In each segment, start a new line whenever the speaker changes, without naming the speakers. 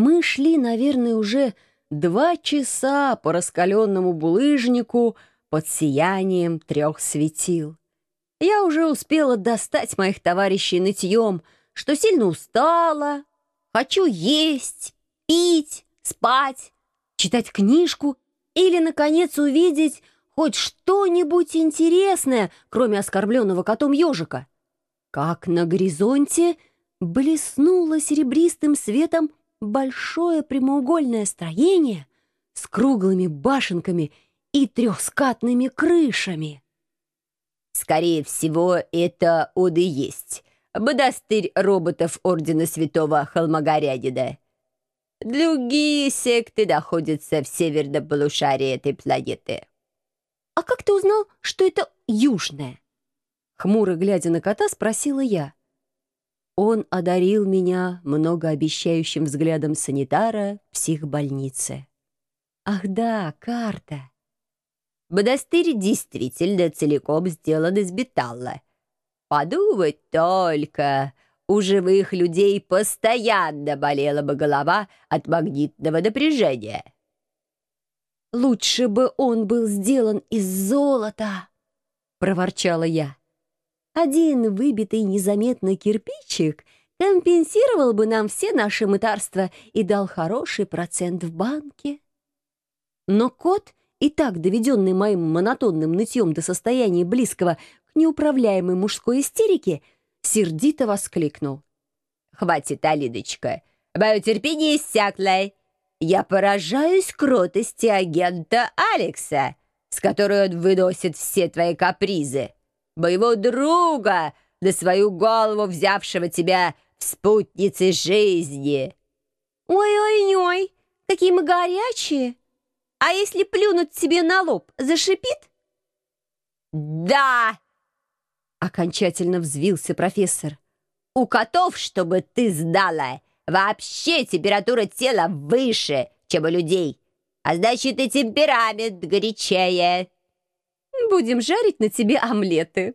Мы шли, наверное, уже два часа по раскаленному булыжнику под сиянием трех светил. Я уже успела достать моих товарищей нытьем, что сильно устала, хочу есть, пить, спать, читать книжку или, наконец, увидеть хоть что-нибудь интересное, кроме оскорбленного котом ежика. Как на горизонте блеснуло серебристым светом большое прямоугольное строение с круглыми башенками и трехскатными крышами.
Скорее всего, это он и есть. Монастырь роботов Ордена Святого Холмогорядина. Другие секты находятся в северном полушарии этой планеты.
«А как ты узнал, что это южное?» Хмуро глядя на кота, спросила я. Он одарил меня многообещающим взглядом санитара в психбольнице. «Ах да, карта!»
Монастырь действительно целиком сделан из металла. Подумать только, у живых людей постоянно болела бы голова от магнитного напряжения.
«Лучше бы он был сделан из золота!» — проворчала я. «Один выбитый незаметно кирпичик компенсировал бы нам все наши мытарства и дал хороший процент в банке». Но кот и так доведенный моим монотонным нытьем до состояния близкого к неуправляемой мужской истерике, сердито воскликнул.
«Хватит, Алидочка, мое терпение иссякло. Я поражаюсь кротости агента Алекса, с которой он выносит все твои капризы. Моего друга, на свою голову взявшего тебя в спутнице жизни».
«Ой-ой-ой, какие мы горячие!» А если плюнуть себе на лоб, зашипит?
Да! Окончательно взвился профессор. У котов, чтобы ты сдала, вообще температура тела выше, чем у людей. А значит, и темперамент горячее.
Будем жарить на тебе омлеты.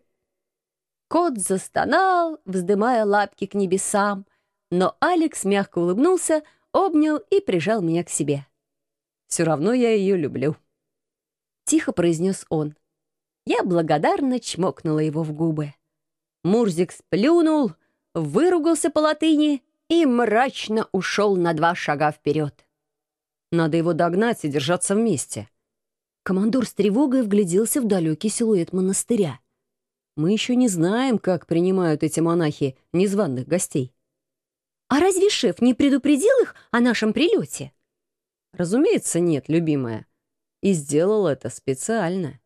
Кот застонал, вздымая лапки к небесам, но Алекс мягко улыбнулся, обнял и прижал меня к себе. Все равно я ее люблю». Тихо произнес он. Я благодарно чмокнула его в губы. Мурзик сплюнул, выругался по латыни и мрачно ушел на два шага вперед. Надо его догнать и держаться вместе. Командор с тревогой вгляделся в далекий силуэт монастыря. Мы еще не знаем, как принимают эти монахи незваных гостей. «А разве шеф не предупредил их о нашем прилете?» Разумеется, нет, любимая. И сделал это специально.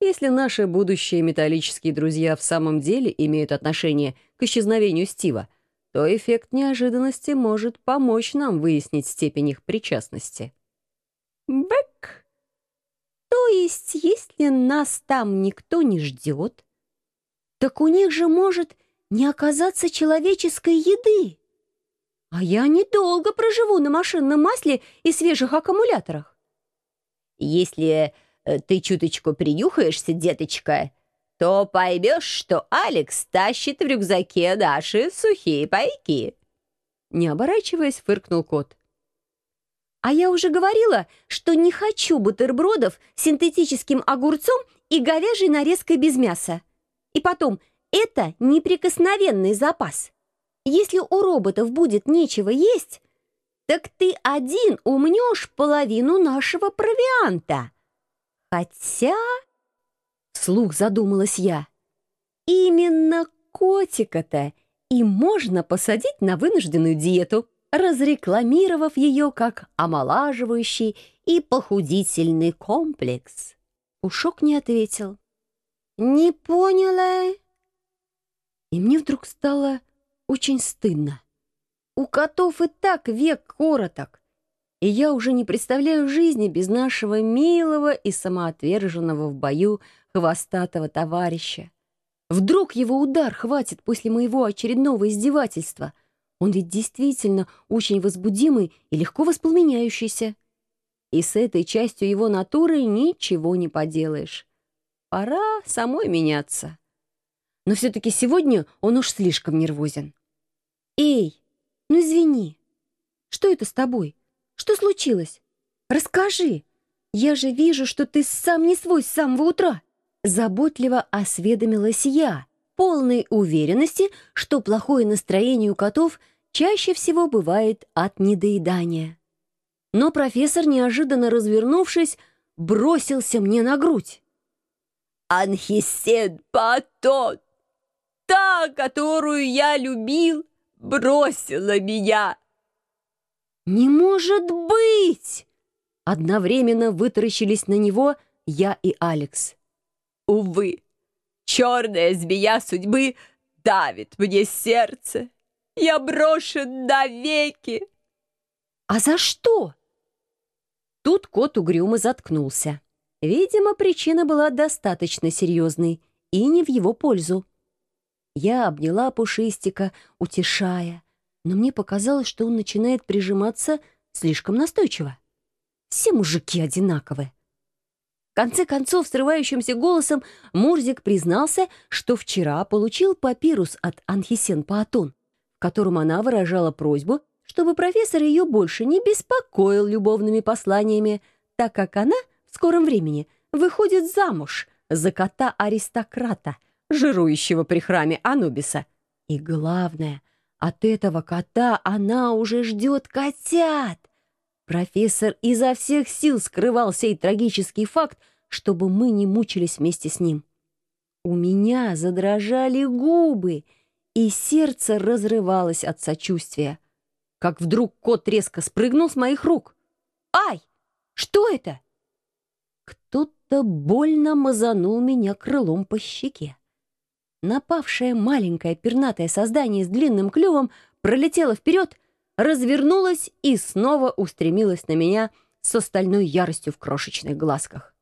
Если наши будущие металлические друзья в самом деле имеют отношение к исчезновению Стива, то эффект неожиданности может помочь нам выяснить степень их причастности. То есть, если нас там никто не ждет, так у них же может не оказаться человеческой еды. А я недолго проживу на машинном масле и свежих аккумуляторах.
Если э, ты чуточку принюхаешься, деточка, то поймешь, что Алекс тащит в рюкзаке наши сухие пайки.
Не оборачиваясь, фыркнул кот. А я уже говорила, что не хочу бутербродов с синтетическим огурцом и говяжьей нарезкой без мяса. И потом, это неприкосновенный запас. Если у роботов будет нечего есть, так ты один умнешь половину нашего провианта. Хотя, вслух задумалась я, именно котика-то и можно посадить на вынужденную диету, разрекламировав ее как омолаживающий и похудительный комплекс. Ушок не ответил. «Не поняла». И мне вдруг стало очень стыдно. У котов и так век короток, и я уже не представляю жизни без нашего милого и самоотверженного в бою хвостатого товарища. Вдруг его удар хватит после моего очередного издевательства. Он ведь действительно очень возбудимый и легко воспламеняющийся. И с этой частью его натуры ничего не поделаешь. Пора самой меняться. Но все-таки сегодня он уж слишком нервозен. «Эй, ну извини, Что это с тобой? Что случилось? Расскажи. Я же вижу, что ты сам не свой с самого утра. Заботливо осведомилась я, полной уверенности, что плохое настроение у котов чаще всего бывает от недоедания. Но профессор, неожиданно развернувшись, бросился мне на грудь.
«Анхисед Патон, та, которую я любил, бросила меня!»
«Не может быть!» Одновременно вытаращились на него я и Алекс.
«Увы, черная змея судьбы давит мне сердце. Я брошен навеки!»
«А за что?» Тут кот угрюмо заткнулся. Видимо, причина была достаточно серьезной и не в его пользу. Я обняла Пушистика, утешая, но мне показалось, что он начинает прижиматься слишком настойчиво. Все мужики одинаковы. Конце концов, срывающимся голосом Мурзик признался, что вчера получил папирус от Анхисен Паатон, в котором она выражала просьбу, чтобы профессор ее больше не беспокоил любовными посланиями, так как она в скором времени выходит замуж за кота-аристократа, жирующего при храме Анубиса. И главное, от этого кота она уже ждет котят — Профессор изо всех сил скрывал сей трагический факт, чтобы мы не мучились вместе с ним. У меня задрожали губы, и сердце разрывалось от сочувствия. Как вдруг кот резко спрыгнул с моих рук. «Ай! Что это?» Кто-то больно мазанул меня крылом по щеке. Напавшее маленькое пернатое создание с длинным клювом пролетело вперед — развернулась и снова устремилась на меня с остальной яростью в крошечных глазках.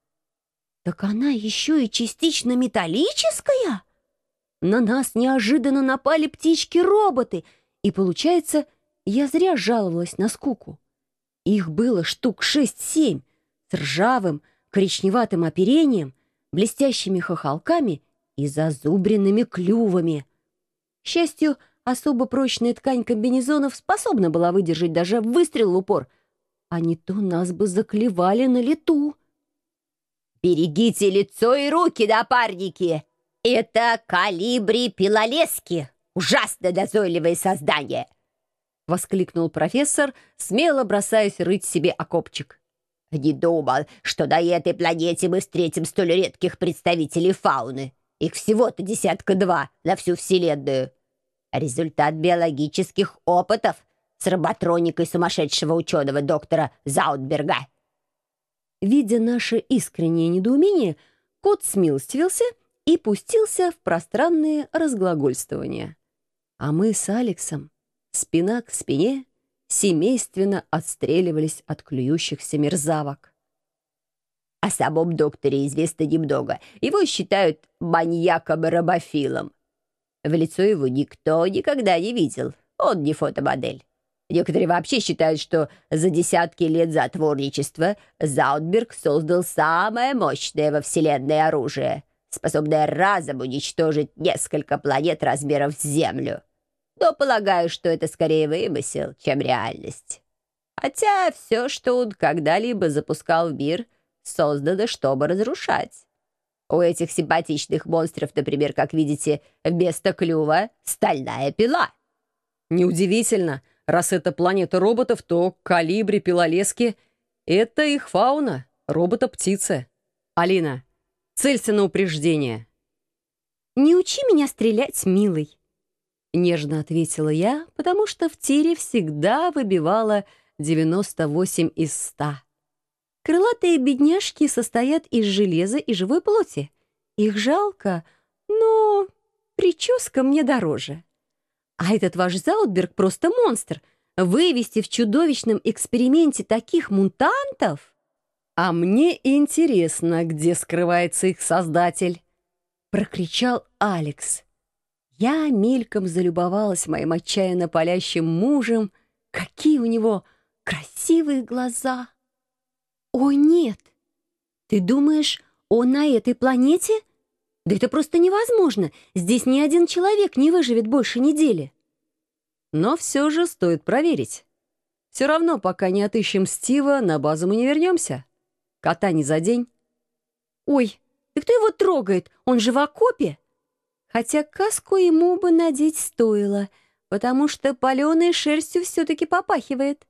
«Так она еще и частично металлическая?» На нас неожиданно напали птички-роботы, и, получается, я зря жаловалась на скуку. Их было штук шесть-семь, с ржавым, коричневатым оперением, блестящими хохолками и зазубренными клювами. К счастью, Особо прочная ткань комбинезонов способна была выдержать даже выстрел в упор, а не то нас бы заклевали на лету.
«Берегите лицо и руки, напарники! Это калибри пилолески, ужасно дозойливое создание!»
— воскликнул профессор, смело бросаясь рыть себе окопчик.
«Не думал, что на этой планете мы встретим столь редких представителей фауны. Их всего-то десятка-два на всю Вселенную результат биологических опытов с роботроникой сумасшедшего ученого доктора Заутберга.
Видя наше искреннее недоумение, кот смилостивился и пустился в пространные разглагольствования. А мы с Алексом, спина к спине, семейственно отстреливались от клюющихся мерзавок.
О самом докторе известно немного. Его считают маньяком-робофилом. В лицо его никто никогда не видел. Он не фотомодель. Некоторые вообще считают, что за десятки лет затворничества Заутберг создал самое мощное во Вселенной оружие, способное разом уничтожить несколько планет размером с Землю. Но полагаю, что это скорее вымысел, чем реальность. Хотя все, что он когда-либо запускал в мир, создано, чтобы разрушать. У этих симпатичных монстров, например, как видите, вместо клюва стальная пила.
Неудивительно, раз это планета роботов, то калибри, пилолески — это их фауна, робота-птицы. Алина, целься на упреждение. «Не учи меня стрелять, милый», — нежно ответила я, потому что в тире всегда выбивала 98 из 100. Крылатые бедняжки состоят из железа и живой плоти. Их жалко, но прическа мне дороже. А этот ваш Заутберг просто монстр. Вывести в чудовищном эксперименте таких мутантов? А мне интересно, где скрывается их создатель. Прокричал Алекс. Я мельком залюбовалась моим отчаянно палящим мужем. Какие у него красивые глаза! «О, нет! Ты думаешь, он на этой планете? Да это просто невозможно! Здесь ни один человек не выживет больше недели!» Но все же стоит проверить. Все равно, пока не отыщем Стива, на базу мы не вернемся. Кота не за день.
Ой, да кто его трогает? Он же в окопе.
Хотя каску ему бы надеть стоило, потому что паленой шерстью все-таки попахивает.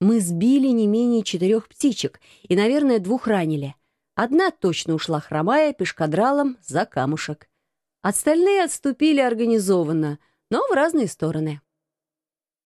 Мы сбили не менее четырех птичек и, наверное, двух ранили. Одна точно ушла хромая пешкадралом за камушек. Остальные отступили организованно, но в разные стороны.